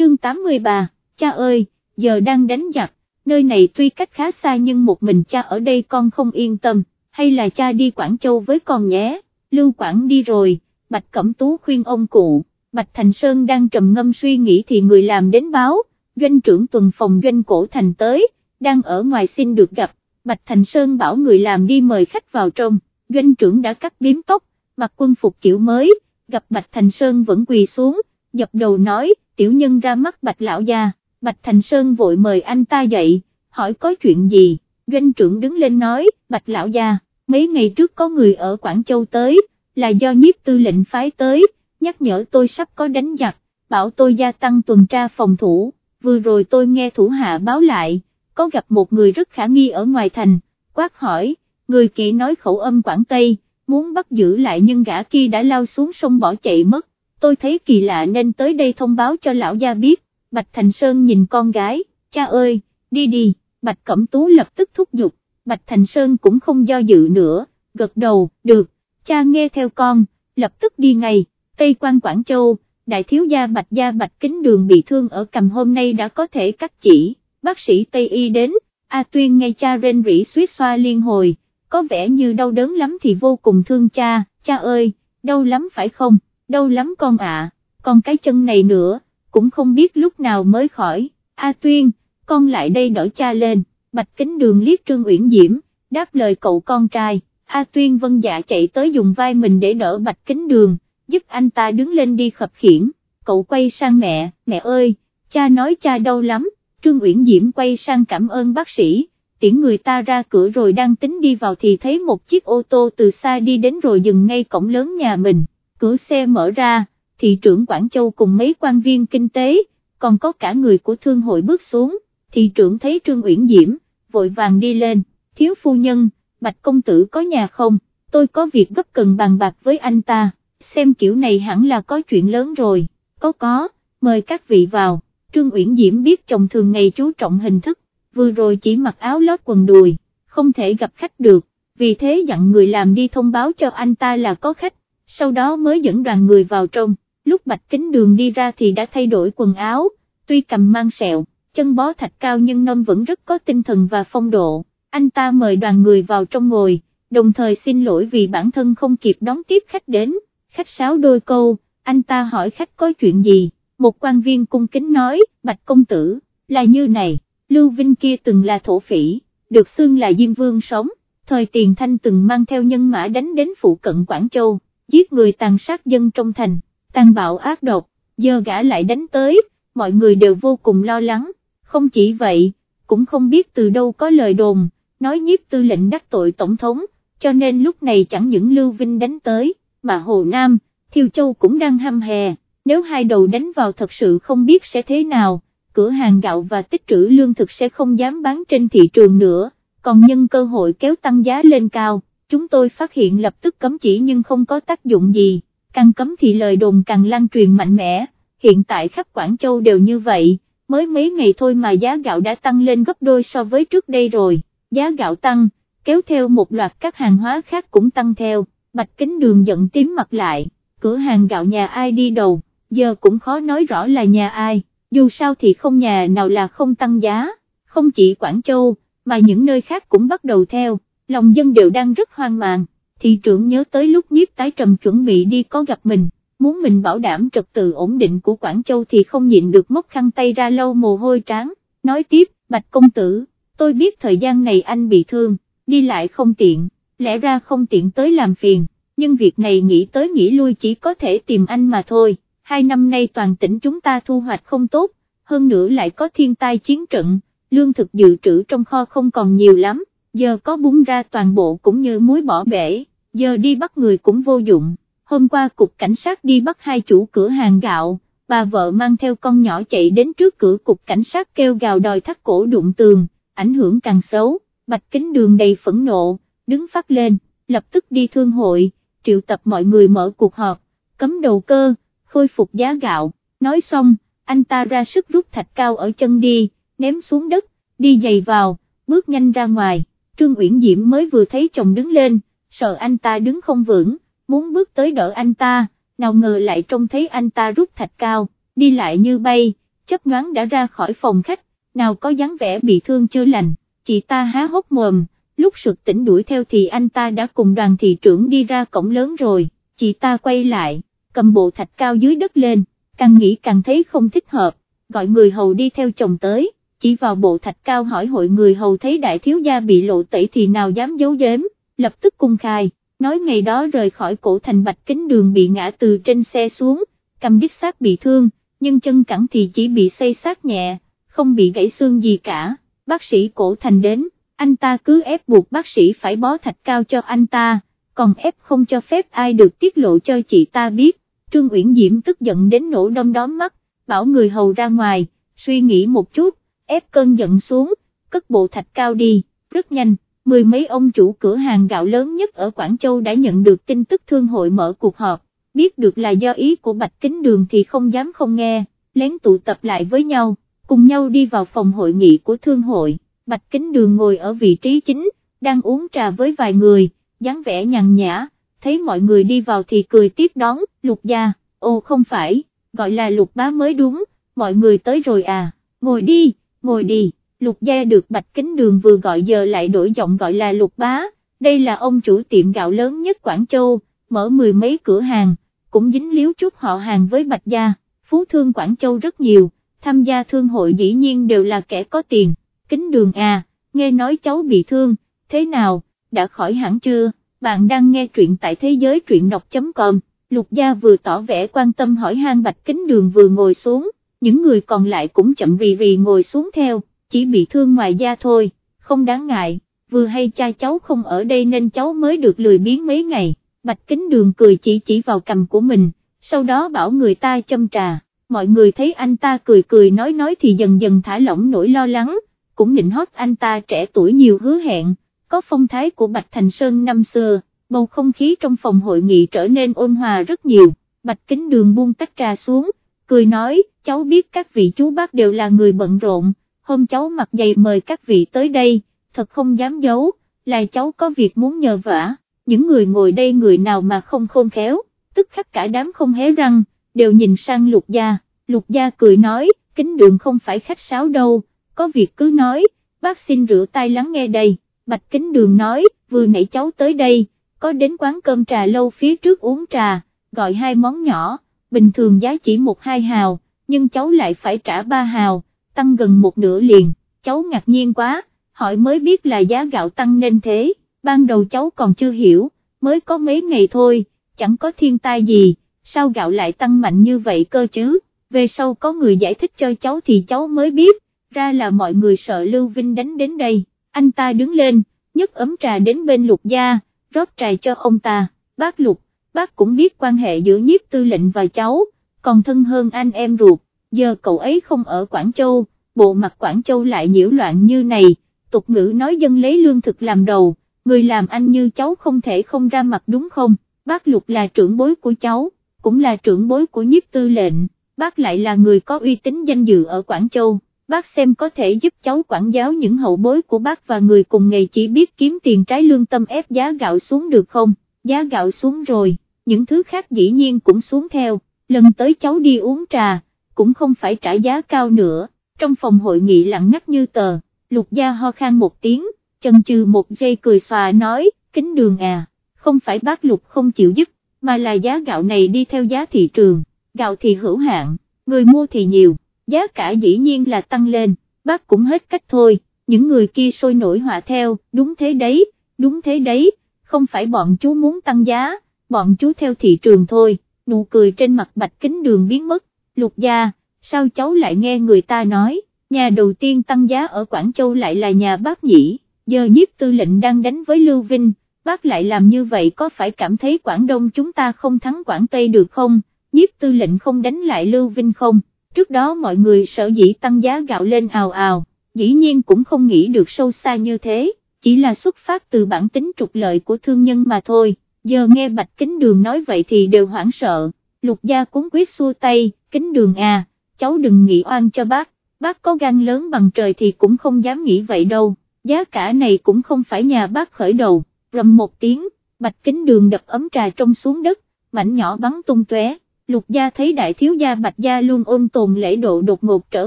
chương 83, cha ơi, giờ đang đánh giặc, nơi này tuy cách khá xa nhưng một mình cha ở đây con không yên tâm, hay là cha đi Quảng Châu với con nhé, Lưu Quảng đi rồi, Bạch Cẩm Tú khuyên ông cụ, Bạch Thành Sơn đang trầm ngâm suy nghĩ thì người làm đến báo, doanh trưởng tuần phòng doanh cổ thành tới, đang ở ngoài xin được gặp, Bạch Thành Sơn bảo người làm đi mời khách vào trong, doanh trưởng đã cắt biếm tóc, mặc quân phục kiểu mới, gặp Bạch Thành Sơn vẫn quỳ xuống, dập đầu nói, tiểu nhân ra mắt Bạch Lão Gia, Bạch Thành Sơn vội mời anh ta dậy, hỏi có chuyện gì, doanh trưởng đứng lên nói, Bạch Lão Gia, mấy ngày trước có người ở Quảng Châu tới, là do nhiếp tư lệnh phái tới, nhắc nhở tôi sắp có đánh giặc, bảo tôi gia tăng tuần tra phòng thủ, vừa rồi tôi nghe thủ hạ báo lại, có gặp một người rất khả nghi ở ngoài thành, quát hỏi, người kỵ nói khẩu âm Quảng Tây, muốn bắt giữ lại nhưng gã kia đã lao xuống sông bỏ chạy mất, tôi thấy kỳ lạ nên tới đây thông báo cho lão gia biết, Bạch Thành Sơn nhìn con gái, cha ơi, đi đi, Bạch Cẩm Tú lập tức thúc giục, Bạch Thành Sơn cũng không do dự nữa, gật đầu, được, cha nghe theo con, lập tức đi ngay, Tây quan Quảng Châu, đại thiếu gia Bạch Gia Bạch Kính Đường bị thương ở cầm hôm nay đã có thể cắt chỉ, bác sĩ Tây Y đến, A Tuyên ngay cha rên rỉ suýt xoa liên hồi, có vẻ như đau đớn lắm thì vô cùng thương cha, cha ơi, đau lắm phải không, đau lắm con ạ, còn cái chân này nữa, cũng không biết lúc nào mới khỏi, A Tuyên, con lại đây đỡ cha lên, Bạch Kính Đường liếc Trương Uyển Diễm, đáp lời cậu con trai, A Tuyên vân dạ chạy tới dùng vai mình để đỡ Bạch Kính Đường, giúp anh ta đứng lên đi khập khiển, cậu quay sang mẹ, mẹ ơi, cha nói cha đau lắm, Trương Uyển Diễm quay sang cảm ơn bác sĩ, tiễn người ta ra cửa rồi đang tính đi vào thì thấy một chiếc ô tô từ xa đi đến rồi dừng ngay cổng lớn nhà mình, cửa xe mở ra, thị trưởng Quảng Châu cùng mấy quan viên kinh tế, còn có cả người của thương hội bước xuống, thị trưởng thấy Trương Uyển Diễm, vội vàng đi lên, thiếu phu nhân, Bạch Công Tử có nhà không, tôi có việc gấp cần bàn bạc với anh ta, xem kiểu này hẳn là có chuyện lớn rồi, có có, mời các vị vào, Trương Uyển Diễm biết chồng thường ngày chú trọng hình thức, vừa rồi chỉ mặc áo lót quần đùi, không thể gặp khách được, vì thế dặn người làm đi thông báo cho anh ta là có khách, sau đó mới dẫn đoàn người vào trong, lúc Bạch Kính Đường đi ra thì đã thay đổi quần áo, tuy cầm mang sẹo, chân bó thạch cao nhưng nôm vẫn rất có tinh thần và phong độ, anh ta mời đoàn người vào trong ngồi, đồng thời xin lỗi vì bản thân không kịp đón tiếp khách đến, khách sáo đôi câu, anh ta hỏi khách có chuyện gì, một quan viên cung kính nói, Bạch Công Tử, là như này. Lưu Vinh kia từng là thổ phỉ, được xưng là Diêm Vương sống, thời tiền thanh từng mang theo nhân mã đánh đến phụ cận Quảng Châu, giết người tàn sát dân trong thành, tàn bạo ác độc, giờ gã lại đánh tới, mọi người đều vô cùng lo lắng, không chỉ vậy, cũng không biết từ đâu có lời đồn, nói nhiếp tư lệnh đắc tội tổng thống, cho nên lúc này chẳng những Lưu Vinh đánh tới, mà Hồ Nam, Thiêu Châu cũng đang hăm hè, nếu hai đầu đánh vào thật sự không biết sẽ thế nào cửa hàng gạo và tích trữ lương thực sẽ không dám bán trên thị trường nữa, còn nhân cơ hội kéo tăng giá lên cao, chúng tôi phát hiện lập tức cấm chỉ nhưng không có tác dụng gì, càng cấm thì lời đồn càng lan truyền mạnh mẽ, hiện tại khắp Quảng Châu đều như vậy, mới mấy ngày thôi mà giá gạo đã tăng lên gấp đôi so với trước đây rồi, giá gạo tăng, kéo theo một loạt các hàng hóa khác cũng tăng theo, bạch kính đường giận tím mặt lại, cửa hàng gạo nhà ai đi đầu, giờ cũng khó nói rõ là nhà ai. Dù sao thì không nhà nào là không tăng giá, không chỉ Quảng Châu, mà những nơi khác cũng bắt đầu theo, lòng dân đều đang rất hoang mang, thị trưởng nhớ tới lúc nhiếp tái trầm chuẩn bị đi có gặp mình, muốn mình bảo đảm trật tự ổn định của Quảng Châu thì không nhịn được móc khăn tay ra lâu mồ hôi tráng, nói tiếp, Bạch Công Tử, tôi biết thời gian này anh bị thương, đi lại không tiện, lẽ ra không tiện tới làm phiền, nhưng việc này nghĩ tới nghĩ lui chỉ có thể tìm anh mà thôi hai năm nay toàn tỉnh chúng ta thu hoạch không tốt, hơn nữa lại có thiên tai chiến trận, lương thực dự trữ trong kho không còn nhiều lắm, giờ có búng ra toàn bộ cũng như muối bỏ bể, giờ đi bắt người cũng vô dụng, hôm qua cục cảnh sát đi bắt hai chủ cửa hàng gạo, bà vợ mang theo con nhỏ chạy đến trước cửa cục cảnh sát kêu gào đòi thắt cổ đụng tường, ảnh hưởng càng xấu, bạch kính đường đầy phẫn nộ, đứng phát lên, lập tức đi thương hội, triệu tập mọi người mở cuộc họp, cấm đầu cơ, khôi phục giá gạo, nói xong, anh ta ra sức rút thạch cao ở chân đi, ném xuống đất, đi giày vào, bước nhanh ra ngoài, Trương Uyển Diễm mới vừa thấy chồng đứng lên, sợ anh ta đứng không vững, muốn bước tới đỡ anh ta, nào ngờ lại trông thấy anh ta rút thạch cao, đi lại như bay, chấp nhoáng đã ra khỏi phòng khách, nào có dáng vẻ bị thương chưa lành, chị ta há hốc mồm, lúc sực tỉnh đuổi theo thì anh ta đã cùng đoàn thị trưởng đi ra cổng lớn rồi, chị ta quay lại, cầm bộ thạch cao dưới đất lên, càng nghĩ càng thấy không thích hợp, gọi người hầu đi theo chồng tới, chỉ vào bộ thạch cao hỏi hội người hầu thấy đại thiếu gia bị lộ tẩy thì nào dám giấu giếm, lập tức cung khai, nói ngày đó rời khỏi cổ thành bạch kính đường bị ngã từ trên xe xuống, cầm đích xác bị thương, nhưng chân cẳng thì chỉ bị xây sát nhẹ, không bị gãy xương gì cả, bác sĩ cổ thành đến, anh ta cứ ép buộc bác sĩ phải bó thạch cao cho anh ta, còn ép không cho phép ai được tiết lộ cho chị ta biết, Trương Uyển Diễm tức giận đến nổ đom đóm mắt, bảo người hầu ra ngoài, suy nghĩ một chút, ép cơn giận xuống, cất bộ thạch cao đi, rất nhanh, mười mấy ông chủ cửa hàng gạo lớn nhất ở Quảng Châu đã nhận được tin tức thương hội mở cuộc họp, biết được là do ý của Bạch Kính Đường thì không dám không nghe, lén tụ tập lại với nhau, cùng nhau đi vào phòng hội nghị của thương hội, Bạch Kính Đường ngồi ở vị trí chính, đang uống trà với vài người, dáng vẻ nhàn nhã, thấy mọi người đi vào thì cười tiếp đón, lục gia, ô không phải, gọi là lục bá mới đúng, mọi người tới rồi à, ngồi đi, ngồi đi, lục gia được bạch kính đường vừa gọi giờ lại đổi giọng gọi là lục bá, đây là ông chủ tiệm gạo lớn nhất Quảng Châu, mở mười mấy cửa hàng, cũng dính líu chút họ hàng với bạch gia, phú thương Quảng Châu rất nhiều, tham gia thương hội dĩ nhiên đều là kẻ có tiền, kính đường à, nghe nói cháu bị thương, thế nào, đã khỏi hẳn chưa, bạn đang nghe truyện tại thế giới truyện đọc.com, lục gia vừa tỏ vẻ quan tâm hỏi han bạch kính đường vừa ngồi xuống, những người còn lại cũng chậm rì rì ngồi xuống theo, chỉ bị thương ngoài da thôi, không đáng ngại, vừa hay cha cháu không ở đây nên cháu mới được lười biếng mấy ngày, bạch kính đường cười chỉ chỉ vào cầm của mình, sau đó bảo người ta châm trà, mọi người thấy anh ta cười cười nói nói thì dần dần thả lỏng nỗi lo lắng, cũng định hót anh ta trẻ tuổi nhiều hứa hẹn, có phong thái của Bạch Thành Sơn năm xưa, bầu không khí trong phòng hội nghị trở nên ôn hòa rất nhiều, Bạch Kính Đường buông tách trà xuống, cười nói, cháu biết các vị chú bác đều là người bận rộn, hôm cháu mặc giày mời các vị tới đây, thật không dám giấu, là cháu có việc muốn nhờ vả, những người ngồi đây người nào mà không khôn khéo, tức khắc cả đám không hé răng, đều nhìn sang lục gia, lục gia cười nói, kính đường không phải khách sáo đâu, có việc cứ nói, bác xin rửa tay lắng nghe đây. Bạch Kính Đường nói, vừa nãy cháu tới đây, có đến quán cơm trà lâu phía trước uống trà, gọi hai món nhỏ, bình thường giá chỉ một hai hào, nhưng cháu lại phải trả ba hào, tăng gần một nửa liền, cháu ngạc nhiên quá, hỏi mới biết là giá gạo tăng nên thế, ban đầu cháu còn chưa hiểu, mới có mấy ngày thôi, chẳng có thiên tai gì, sao gạo lại tăng mạnh như vậy cơ chứ, về sau có người giải thích cho cháu thì cháu mới biết, ra là mọi người sợ Lưu Vinh đánh đến đây. Anh ta đứng lên, nhấc ấm trà đến bên lục gia, rót trà cho ông ta, bác lục, bác cũng biết quan hệ giữa nhiếp tư lệnh và cháu, còn thân hơn anh em ruột, giờ cậu ấy không ở Quảng Châu, bộ mặt Quảng Châu lại nhiễu loạn như này, tục ngữ nói dân lấy lương thực làm đầu, người làm anh như cháu không thể không ra mặt đúng không, bác lục là trưởng bối của cháu, cũng là trưởng bối của nhiếp tư lệnh, bác lại là người có uy tín danh dự ở Quảng Châu bác xem có thể giúp cháu quản giáo những hậu bối của bác và người cùng nghề chỉ biết kiếm tiền trái lương tâm ép giá gạo xuống được không, giá gạo xuống rồi, những thứ khác dĩ nhiên cũng xuống theo, lần tới cháu đi uống trà, cũng không phải trả giá cao nữa, trong phòng hội nghị lặng ngắt như tờ, lục gia ho khan một tiếng, chần chừ một giây cười xòa nói, kính đường à, không phải bác lục không chịu giúp, mà là giá gạo này đi theo giá thị trường, gạo thì hữu hạn, người mua thì nhiều giá cả dĩ nhiên là tăng lên, bác cũng hết cách thôi, những người kia sôi nổi họa theo, đúng thế đấy, đúng thế đấy, không phải bọn chú muốn tăng giá, bọn chú theo thị trường thôi, nụ cười trên mặt bạch kính đường biến mất, lục gia, sao cháu lại nghe người ta nói, nhà đầu tiên tăng giá ở Quảng Châu lại là nhà bác nhĩ? giờ nhiếp tư lệnh đang đánh với Lưu Vinh, bác lại làm như vậy có phải cảm thấy Quảng Đông chúng ta không thắng Quảng Tây được không, nhiếp tư lệnh không đánh lại Lưu Vinh không? trước đó mọi người sợ dĩ tăng giá gạo lên ào ào, dĩ nhiên cũng không nghĩ được sâu xa như thế, chỉ là xuất phát từ bản tính trục lợi của thương nhân mà thôi, giờ nghe Bạch Kính Đường nói vậy thì đều hoảng sợ, lục gia cuốn quyết xua tay, Kính Đường à, cháu đừng nghĩ oan cho bác, bác có gan lớn bằng trời thì cũng không dám nghĩ vậy đâu, giá cả này cũng không phải nhà bác khởi đầu, rầm một tiếng, Bạch Kính Đường đập ấm trà trong xuống đất, mảnh nhỏ bắn tung tóe. Lục gia thấy đại thiếu gia bạch gia luôn ôn tồn lễ độ đột ngột trở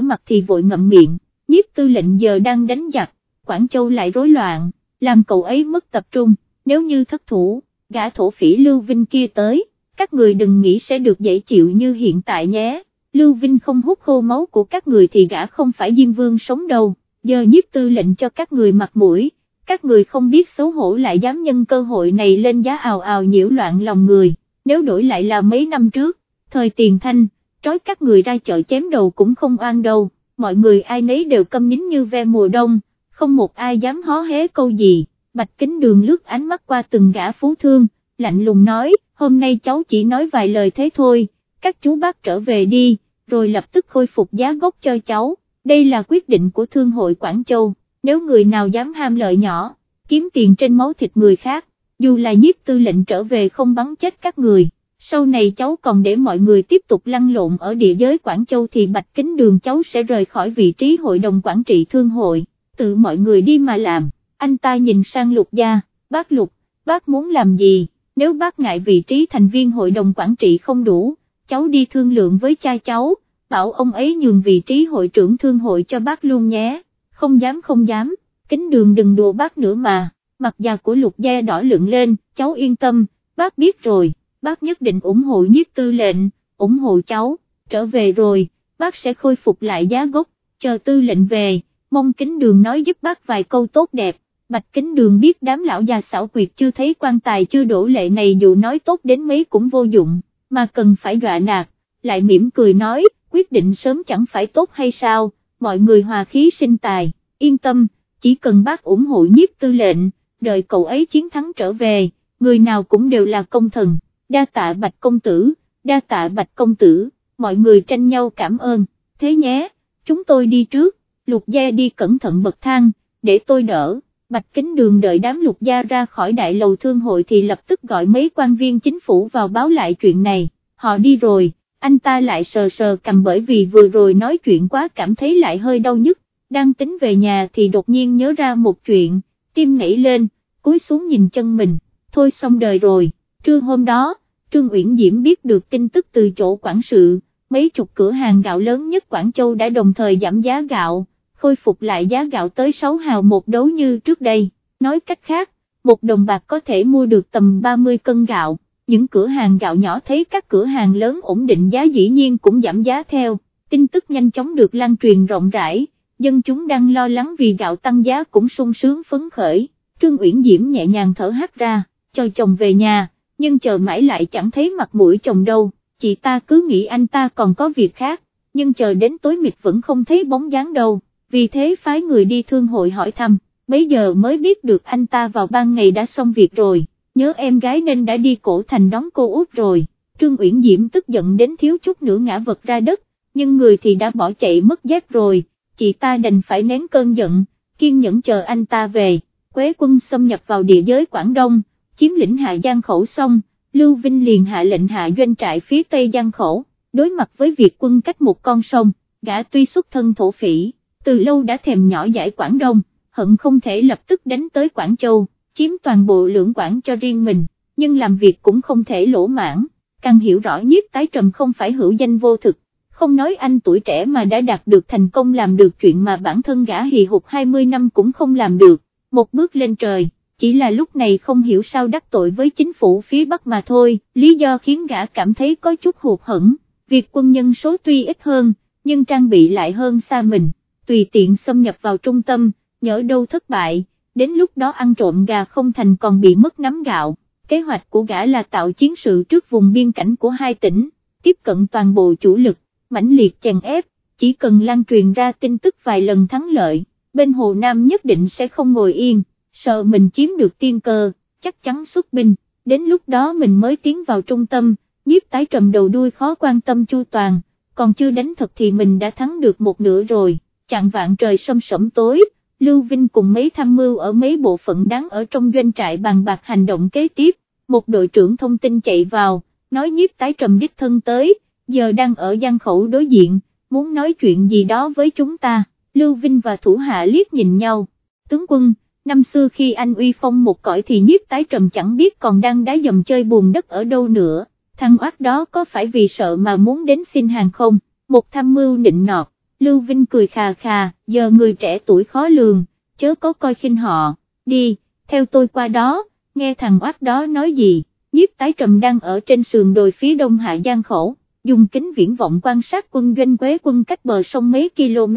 mặt thì vội ngậm miệng, nhiếp tư lệnh giờ đang đánh giặc, Quảng Châu lại rối loạn, làm cậu ấy mất tập trung, nếu như thất thủ, gã thổ phỉ Lưu Vinh kia tới, các người đừng nghĩ sẽ được dễ chịu như hiện tại nhé, Lưu Vinh không hút khô máu của các người thì gã không phải Diêm Vương sống đâu, giờ nhiếp tư lệnh cho các người mặt mũi, các người không biết xấu hổ lại dám nhân cơ hội này lên giá ào ào nhiễu loạn lòng người, nếu đổi lại là mấy năm trước, thời tiền thanh, trói các người ra chợ chém đầu cũng không oan đâu, mọi người ai nấy đều câm nín như ve mùa đông, không một ai dám hó hé câu gì, bạch kính đường lướt ánh mắt qua từng gã phú thương, lạnh lùng nói, hôm nay cháu chỉ nói vài lời thế thôi, các chú bác trở về đi, rồi lập tức khôi phục giá gốc cho cháu, đây là quyết định của Thương hội Quảng Châu, nếu người nào dám ham lợi nhỏ, kiếm tiền trên máu thịt người khác, dù là nhiếp tư lệnh trở về không bắn chết các người. Sau này cháu còn để mọi người tiếp tục lăn lộn ở địa giới Quảng Châu thì Bạch Kính Đường cháu sẽ rời khỏi vị trí hội đồng quản trị thương hội, tự mọi người đi mà làm, anh ta nhìn sang lục gia, bác lục, bác muốn làm gì, nếu bác ngại vị trí thành viên hội đồng quản trị không đủ, cháu đi thương lượng với cha cháu, bảo ông ấy nhường vị trí hội trưởng thương hội cho bác luôn nhé, không dám không dám, kính đường đừng đùa bác nữa mà, mặt già của lục gia đỏ lượng lên, cháu yên tâm, bác biết rồi bác nhất định ủng hộ nhiếp tư lệnh, ủng hộ cháu, trở về rồi, bác sẽ khôi phục lại giá gốc, chờ tư lệnh về, mong kính đường nói giúp bác vài câu tốt đẹp, bạch kính đường biết đám lão già xảo quyệt chưa thấy quan tài chưa đổ lệ này dù nói tốt đến mấy cũng vô dụng, mà cần phải dọa nạt, lại mỉm cười nói, quyết định sớm chẳng phải tốt hay sao, mọi người hòa khí sinh tài, yên tâm, chỉ cần bác ủng hộ nhiếp tư lệnh, đợi cậu ấy chiến thắng trở về, người nào cũng đều là công thần. Đa tạ bạch công tử, đa tạ bạch công tử, mọi người tranh nhau cảm ơn, thế nhé, chúng tôi đi trước, lục gia đi cẩn thận bậc thang, để tôi đỡ, bạch kính đường đợi đám lục gia ra khỏi đại lầu thương hội thì lập tức gọi mấy quan viên chính phủ vào báo lại chuyện này, họ đi rồi, anh ta lại sờ sờ cầm bởi vì vừa rồi nói chuyện quá cảm thấy lại hơi đau nhức, đang tính về nhà thì đột nhiên nhớ ra một chuyện, tim nảy lên, cúi xuống nhìn chân mình, thôi xong đời rồi, trưa hôm đó, Trương Uyển Diễm biết được tin tức từ chỗ quản sự, mấy chục cửa hàng gạo lớn nhất Quảng Châu đã đồng thời giảm giá gạo, khôi phục lại giá gạo tới 6 hào một đấu như trước đây, nói cách khác, một đồng bạc có thể mua được tầm 30 cân gạo, những cửa hàng gạo nhỏ thấy các cửa hàng lớn ổn định giá dĩ nhiên cũng giảm giá theo, tin tức nhanh chóng được lan truyền rộng rãi, dân chúng đang lo lắng vì gạo tăng giá cũng sung sướng phấn khởi, Trương Uyển Diễm nhẹ nhàng thở hắt ra, cho chồng về nhà nhưng chờ mãi lại chẳng thấy mặt mũi chồng đâu, chị ta cứ nghĩ anh ta còn có việc khác, nhưng chờ đến tối mịt vẫn không thấy bóng dáng đâu, vì thế phái người đi thương hội hỏi thăm, bấy giờ mới biết được anh ta vào ban ngày đã xong việc rồi, nhớ em gái nên đã đi cổ thành đón cô út rồi, Trương Uyển Diễm tức giận đến thiếu chút nữa ngã vật ra đất, nhưng người thì đã bỏ chạy mất dép rồi, chị ta đành phải nén cơn giận, kiên nhẫn chờ anh ta về, quế quân xâm nhập vào địa giới Quảng Đông chiếm lĩnh hạ Giang khẩu xong, Lưu Vinh liền hạ lệnh hạ doanh trại phía Tây Giang khẩu, đối mặt với việc quân cách một con sông, gã tuy xuất thân thổ phỉ, từ lâu đã thèm nhỏ giải Quảng Đông, hận không thể lập tức đánh tới Quảng Châu, chiếm toàn bộ lưỡng Quảng cho riêng mình, nhưng làm việc cũng không thể lỗ mãn, càng hiểu rõ nhiếp tái trầm không phải hữu danh vô thực, không nói anh tuổi trẻ mà đã đạt được thành công làm được chuyện mà bản thân gã hì hụt 20 năm cũng không làm được, một bước lên trời chỉ là lúc này không hiểu sao đắc tội với chính phủ phía Bắc mà thôi, lý do khiến gã cảm thấy có chút hụt hẫng, việc quân nhân số tuy ít hơn, nhưng trang bị lại hơn xa mình, tùy tiện xâm nhập vào trung tâm, nhỡ đâu thất bại, đến lúc đó ăn trộm gà không thành còn bị mất nắm gạo, kế hoạch của gã là tạo chiến sự trước vùng biên cảnh của hai tỉnh, tiếp cận toàn bộ chủ lực, mãnh liệt chèn ép, chỉ cần lan truyền ra tin tức vài lần thắng lợi, bên Hồ Nam nhất định sẽ không ngồi yên sợ mình chiếm được tiên cơ, chắc chắn xuất binh, đến lúc đó mình mới tiến vào trung tâm, nhiếp tái trầm đầu đuôi khó quan tâm chu toàn, còn chưa đánh thật thì mình đã thắng được một nửa rồi, chạng vạn trời sâm sẫm tối, Lưu Vinh cùng mấy tham mưu ở mấy bộ phận đáng ở trong doanh trại bàn bạc hành động kế tiếp, một đội trưởng thông tin chạy vào, nói nhiếp tái trầm đích thân tới, giờ đang ở gian khẩu đối diện, muốn nói chuyện gì đó với chúng ta, Lưu Vinh và thủ hạ liếc nhìn nhau, tướng quân, năm xưa khi anh uy phong một cõi thì nhiếp tái trầm chẳng biết còn đang đá dầm chơi buồn đất ở đâu nữa, thằng oát đó có phải vì sợ mà muốn đến xin hàng không, một tham mưu nịnh nọt, Lưu Vinh cười khà khà, giờ người trẻ tuổi khó lường, chớ có coi khinh họ, đi, theo tôi qua đó, nghe thằng oát đó nói gì, nhiếp tái trầm đang ở trên sườn đồi phía đông hạ giang khổ, dùng kính viễn vọng quan sát quân doanh quế quân cách bờ sông mấy km,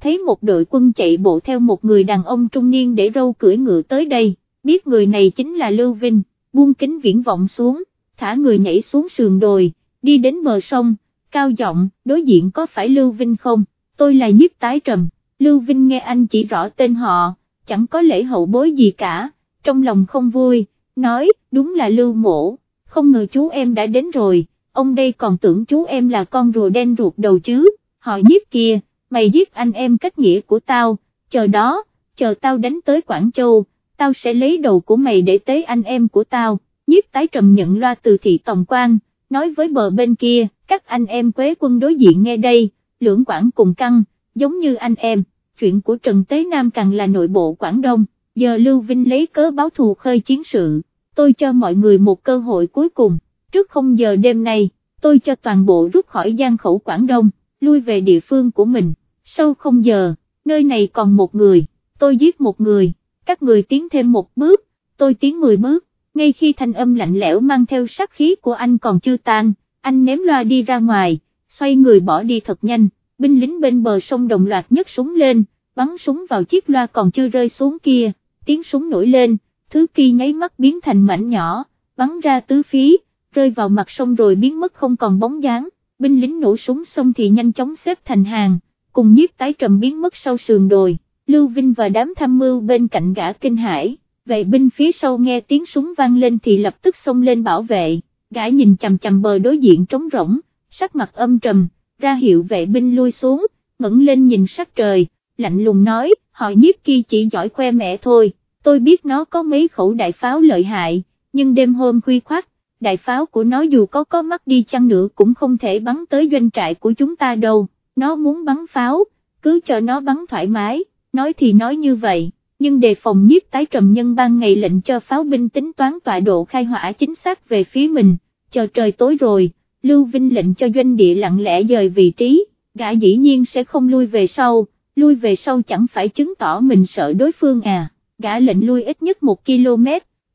thấy một đội quân chạy bộ theo một người đàn ông trung niên để râu cưỡi ngựa tới đây, biết người này chính là Lưu Vinh, buông kính viễn vọng xuống, thả người nhảy xuống sườn đồi, đi đến bờ sông, cao giọng, đối diện có phải Lưu Vinh không, tôi là nhiếp tái trầm, Lưu Vinh nghe anh chỉ rõ tên họ, chẳng có lễ hậu bối gì cả, trong lòng không vui, nói, đúng là Lưu Mổ, không ngờ chú em đã đến rồi, ông đây còn tưởng chú em là con rùa đen ruột đầu chứ, họ nhiếp kia, mày giết anh em cách nghĩa của tao, chờ đó, chờ tao đánh tới Quảng Châu, tao sẽ lấy đầu của mày để tế anh em của tao, nhiếp tái trầm nhận loa từ thị tổng quan, nói với bờ bên kia, các anh em quế quân đối diện nghe đây, lưỡng quảng cùng căng, giống như anh em, chuyện của Trần Tế Nam càng là nội bộ Quảng Đông, giờ Lưu Vinh lấy cớ báo thù khơi chiến sự, tôi cho mọi người một cơ hội cuối cùng, trước không giờ đêm nay, tôi cho toàn bộ rút khỏi gian khẩu Quảng Đông, lui về địa phương của mình, sau không giờ, nơi này còn một người, tôi giết một người, các người tiến thêm một bước, tôi tiến mười bước, ngay khi thanh âm lạnh lẽo mang theo sát khí của anh còn chưa tan, anh ném loa đi ra ngoài, xoay người bỏ đi thật nhanh, binh lính bên bờ sông đồng loạt nhấc súng lên, bắn súng vào chiếc loa còn chưa rơi xuống kia, tiếng súng nổi lên, thứ kia nháy mắt biến thành mảnh nhỏ, bắn ra tứ phí, rơi vào mặt sông rồi biến mất không còn bóng dáng, binh lính nổ súng xong thì nhanh chóng xếp thành hàng, cùng nhiếp tái trầm biến mất sau sườn đồi, Lưu Vinh và đám tham mưu bên cạnh gã kinh hải, vệ binh phía sau nghe tiếng súng vang lên thì lập tức xông lên bảo vệ, gã nhìn chầm chầm bờ đối diện trống rỗng, sắc mặt âm trầm, ra hiệu vệ binh lui xuống, ngẩng lên nhìn sắc trời, lạnh lùng nói, họ nhiếp kia chỉ giỏi khoe mẹ thôi, tôi biết nó có mấy khẩu đại pháo lợi hại, nhưng đêm hôm khuya khoát, đại pháo của nó dù có có mắt đi chăng nữa cũng không thể bắn tới doanh trại của chúng ta đâu, nó muốn bắn pháo, cứ cho nó bắn thoải mái, nói thì nói như vậy, nhưng đề phòng nhiếp tái trầm nhân ban ngày lệnh cho pháo binh tính toán tọa độ khai hỏa chính xác về phía mình, chờ trời tối rồi, Lưu Vinh lệnh cho doanh địa lặng lẽ dời vị trí, gã dĩ nhiên sẽ không lui về sau, lui về sau chẳng phải chứng tỏ mình sợ đối phương à, gã lệnh lui ít nhất một km,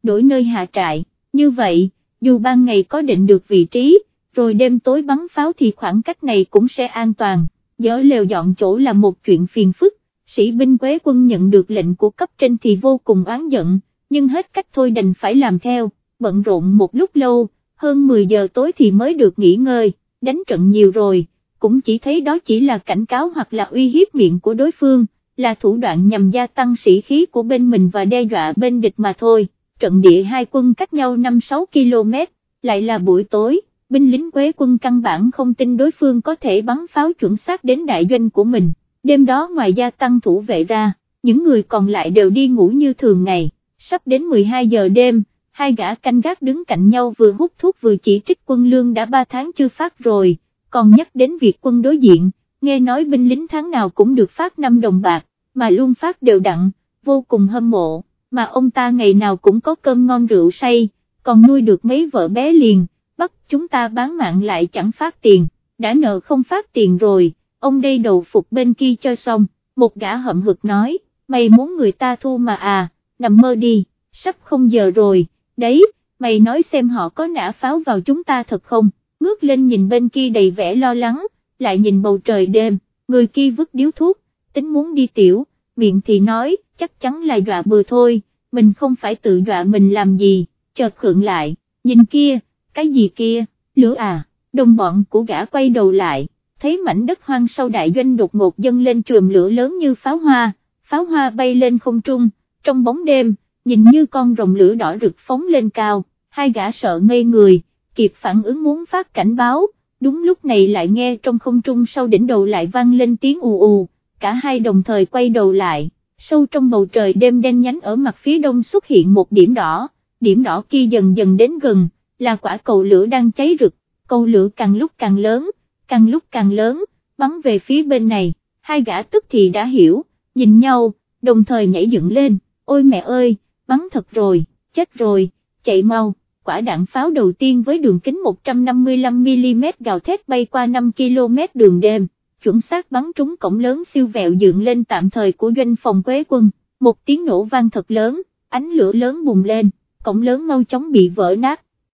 đổi nơi hạ trại, như vậy, dù ban ngày có định được vị trí, rồi đêm tối bắn pháo thì khoảng cách này cũng sẽ an toàn, dỡ lều dọn chỗ là một chuyện phiền phức, sĩ binh quế quân nhận được lệnh của cấp trên thì vô cùng oán giận, nhưng hết cách thôi đành phải làm theo, bận rộn một lúc lâu, hơn 10 giờ tối thì mới được nghỉ ngơi, đánh trận nhiều rồi, cũng chỉ thấy đó chỉ là cảnh cáo hoặc là uy hiếp miệng của đối phương, là thủ đoạn nhằm gia tăng sĩ khí của bên mình và đe dọa bên địch mà thôi, trận địa hai quân cách nhau 5-6 km, lại là buổi tối, binh lính quế quân căn bản không tin đối phương có thể bắn pháo chuẩn xác đến đại doanh của mình, đêm đó ngoài gia tăng thủ vệ ra, những người còn lại đều đi ngủ như thường ngày, sắp đến 12 giờ đêm, hai gã canh gác đứng cạnh nhau vừa hút thuốc vừa chỉ trích quân lương đã 3 tháng chưa phát rồi, còn nhắc đến việc quân đối diện, nghe nói binh lính tháng nào cũng được phát 5 đồng bạc, mà luôn phát đều đặn, vô cùng hâm mộ, mà ông ta ngày nào cũng có cơm ngon rượu say, còn nuôi được mấy vợ bé liền, bắt chúng ta bán mạng lại chẳng phát tiền, đã nợ không phát tiền rồi, ông đây đầu phục bên kia cho xong, một gã hậm hực nói, mày muốn người ta thu mà à, nằm mơ đi, sắp không giờ rồi đấy, mày nói xem họ có nã pháo vào chúng ta thật không, ngước lên nhìn bên kia đầy vẻ lo lắng, lại nhìn bầu trời đêm, người kia vứt điếu thuốc, tính muốn đi tiểu, miệng thì nói, chắc chắn là dọa bừa thôi, mình không phải tự dọa mình làm gì, chợt khượng lại, nhìn kia, cái gì kia, lửa à, đồng bọn của gã quay đầu lại, thấy mảnh đất hoang sau đại doanh đột ngột dâng lên chùm lửa lớn như pháo hoa, pháo hoa bay lên không trung, trong bóng đêm, nhìn như con rồng lửa đỏ rực phóng lên cao, hai gã sợ ngây người, kịp phản ứng muốn phát cảnh báo, đúng lúc này lại nghe trong không trung sau đỉnh đầu lại vang lên tiếng ù ù, cả hai đồng thời quay đầu lại, sâu trong bầu trời đêm đen nhánh ở mặt phía đông xuất hiện một điểm đỏ, điểm đỏ kia dần dần đến gần, là quả cầu lửa đang cháy rực, cầu lửa càng lúc càng lớn, càng lúc càng lớn, bắn về phía bên này, hai gã tức thì đã hiểu, nhìn nhau, đồng thời nhảy dựng lên, ôi mẹ ơi! Bắn thật rồi, chết rồi, chạy mau, quả đạn pháo đầu tiên với đường kính 155mm gào thét bay qua 5 km đường đêm, chuẩn xác bắn trúng cổng lớn siêu vẹo dựng lên tạm thời của doanh phòng quế quân, một tiếng nổ vang thật lớn, ánh lửa lớn bùng lên, cổng lớn mau chóng bị vỡ nát,